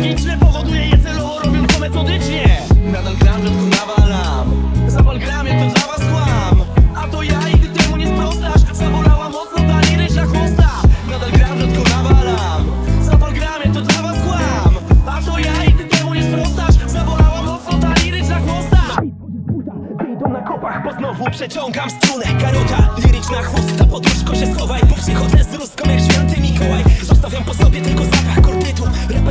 Logiczne Powoduje je celowo robiąc to metodycznie. Nadal gram, rzadko nawalam. Zapal gramie, to dla was kłam. A to ja i ty temu nie sprostasz. Zabolała mocno ta liryczna chłosta. Nadal gram, rzadko nawalam. Zapal gramie, to dla was kłam. A to ja i ty temu nie sprostasz. Zabolała mocno ta liryczna chłosta. Wyjdą na kopach, bo znowu przeciągam strunę. Karota, liryczna chłosta. Podróżko się schowaj, bo przychodzę z ruską jak święty Mikołaj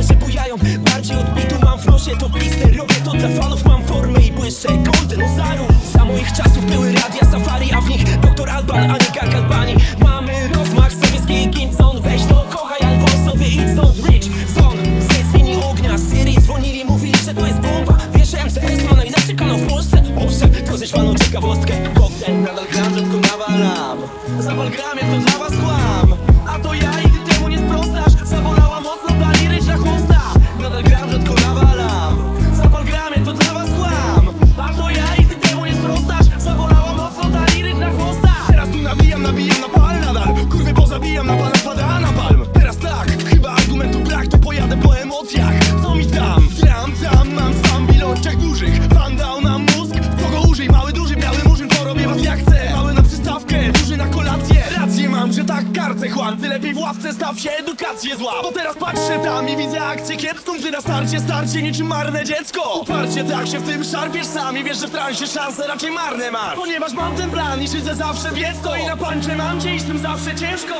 kordytu Raperzy bujają, bardziej od bitu Mam w nosie. To blister, robię to dla fanów Mam formę i błyszczę golden ozaru Za moich czasów były radia safari A w nich doktor Alban, a nie Gag Mamy rozmach, sowiecki Ginson Weź to, kochaj albo sobie idź stąd. Rich zone, z linii ognia Syrii dzwonili, mówili, że to jest bomba. Wiesz, MCS ma najlepszy kanał w Polsce. Owszem, to ze śwaną ciekawostkę Bogdan, nadal gram, rzadko nawalam Zapal gramie, to dla was kłam Kurwy pozabijam, na pana pada na palm. Teraz tak, chyba argumentu brak To pojadę po emocjach, co mi tam, karcę chłam Ty lepiej w ławce staw się, edukację zła. Bo teraz patrzę tam i widzę akcję kiepską Ty na starcie, starcie niczym marne dziecko. Uparcie tak się w tym szarpiesz sam I wiesz, że w transie szanse raczej marne masz. Ponieważ mam ten plan i szydzę zawsze wiec to I na pancze mam cię i z tym zawsze ciężko